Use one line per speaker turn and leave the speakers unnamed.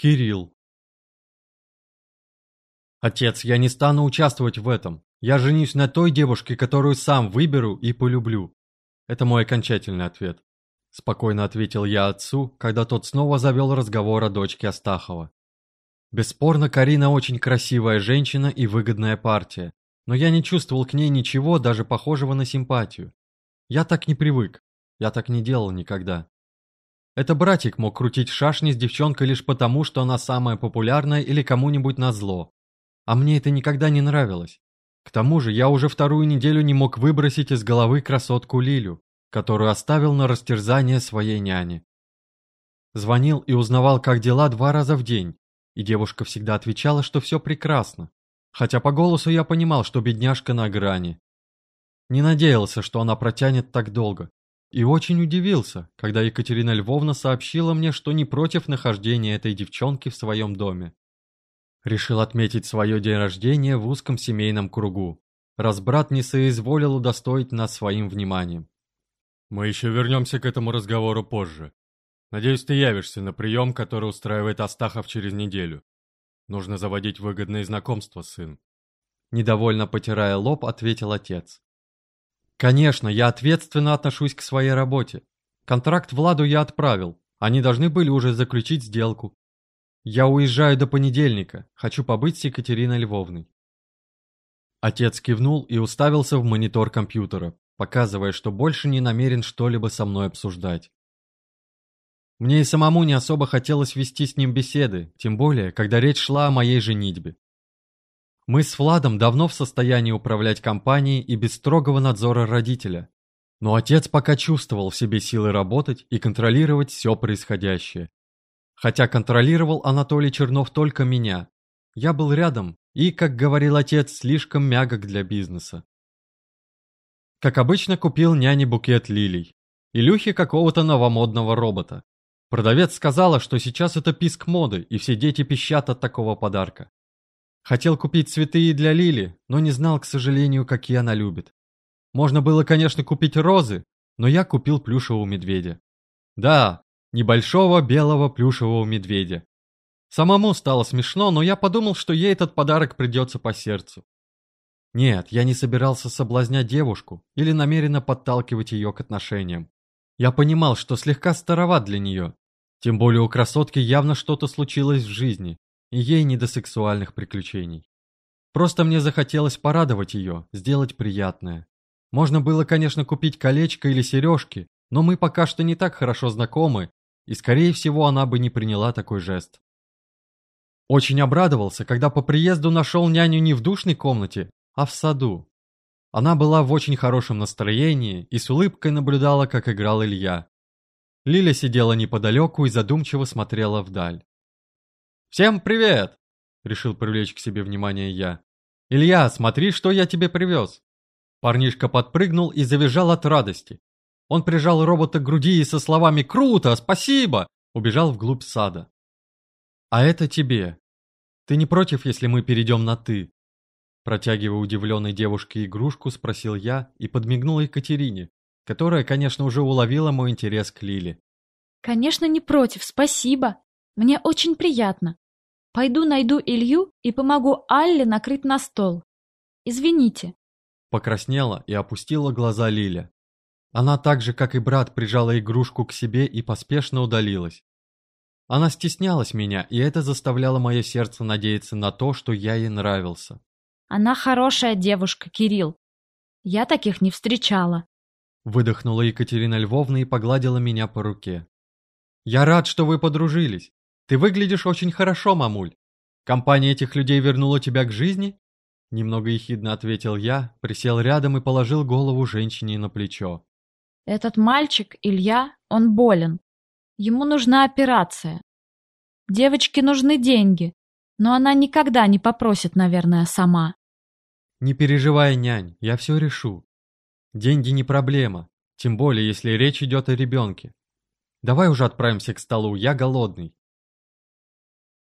Кирилл. Отец, я не стану участвовать в этом. Я женюсь на той девушке, которую сам выберу и полюблю. Это мой окончательный ответ. Спокойно ответил я отцу, когда тот снова завел разговор о дочке Астахова. Бесспорно, Карина очень красивая женщина и выгодная партия, но я не чувствовал к ней ничего, даже похожего на симпатию. Я так не привык, я так не делал никогда. Это братик мог крутить шашни с девчонкой лишь потому, что она самая популярная или кому-нибудь назло. А мне это никогда не нравилось. К тому же я уже вторую неделю не мог выбросить из головы красотку Лилю, которую оставил на растерзание своей няни. Звонил и узнавал, как дела два раза в день, и девушка всегда отвечала, что все прекрасно. Хотя по голосу я понимал, что бедняжка на грани. Не надеялся, что она протянет так долго. И очень удивился, когда Екатерина Львовна сообщила мне, что не против нахождения этой девчонки в своем доме. Решил отметить свое день рождения в узком семейном кругу, раз брат не соизволил удостоить нас своим вниманием. Мы еще вернемся к этому разговору позже. Надеюсь, ты явишься на прием, который устраивает Астахов через неделю. Нужно заводить выгодные знакомства, сын. Недовольно потирая лоб, ответил отец. Конечно, я ответственно отношусь к своей работе. Контракт Владу я отправил. Они должны были уже заключить сделку. Я уезжаю до понедельника. Хочу побыть с Екатериной Львовной. Отец кивнул и уставился в монитор компьютера, показывая, что больше не намерен что-либо со мной обсуждать. Мне и самому не особо хотелось вести с ним беседы, тем более, когда речь шла о моей женитьбе. Мы с Владом давно в состоянии управлять компанией и без строгого надзора родителя. Но отец пока чувствовал в себе силы работать и контролировать все происходящее. Хотя контролировал Анатолий Чернов только меня. Я был рядом и, как говорил отец, слишком мягок для бизнеса. Как обычно, купил няне букет лилий. Илюхе какого-то новомодного робота. Продавец сказала, что сейчас это писк моды, и все дети пищат от такого подарка. Хотел купить цветы и для Лили, но не знал, к сожалению, какие она любит. Можно было, конечно, купить розы, но я купил плюшевого медведя. Да, небольшого белого плюшевого медведя. Самому стало смешно, но я подумал, что ей этот подарок придется по сердцу. Нет, я не собирался соблазнять девушку или намеренно подталкивать ее к отношениям. Я понимал, что слегка староват для нее. Тем более у красотки явно что-то случилось в жизни, ей не до сексуальных приключений. Просто мне захотелось порадовать ее, сделать приятное. Можно было, конечно, купить колечко или сережки, но мы пока что не так хорошо знакомы, и, скорее всего, она бы не приняла такой жест. Очень обрадовался, когда по приезду нашел няню не в душной комнате, а в саду. Она была в очень хорошем настроении и с улыбкой наблюдала, как играл Илья. Лиля сидела неподалеку и задумчиво смотрела вдаль. «Всем привет!» — решил привлечь к себе внимание я. «Илья, смотри, что я тебе привез!» Парнишка подпрыгнул и завизжал от радости. Он прижал робота к груди и со словами «Круто! Спасибо!» убежал вглубь сада. «А это тебе. Ты не против, если мы перейдем на «ты»?» Протягивая удивленной девушке игрушку, спросил я и подмигнул Екатерине, которая, конечно, уже уловила мой интерес к Лиле.
«Конечно, не против, спасибо. Мне очень приятно. Пойду найду Илью и помогу Алле накрыть на стол. Извините.
Покраснела и опустила глаза Лиля. Она так же, как и брат, прижала игрушку к себе и поспешно удалилась. Она стеснялась меня, и это заставляло мое сердце надеяться на то, что я ей нравился.
Она хорошая девушка, Кирилл. Я таких не встречала.
Выдохнула Екатерина Львовна и погладила меня по руке. Я рад, что вы подружились. Ты выглядишь очень хорошо, мамуль. Компания этих людей вернула тебя к жизни? Немного ехидно ответил я, присел рядом и положил голову женщине на плечо.
Этот мальчик, Илья, он болен. Ему нужна операция. Девочке нужны деньги, но она никогда не попросит, наверное, сама.
Не переживай, нянь, я все решу. Деньги не проблема, тем более, если речь идет о ребенке. Давай уже отправимся к столу, я голодный.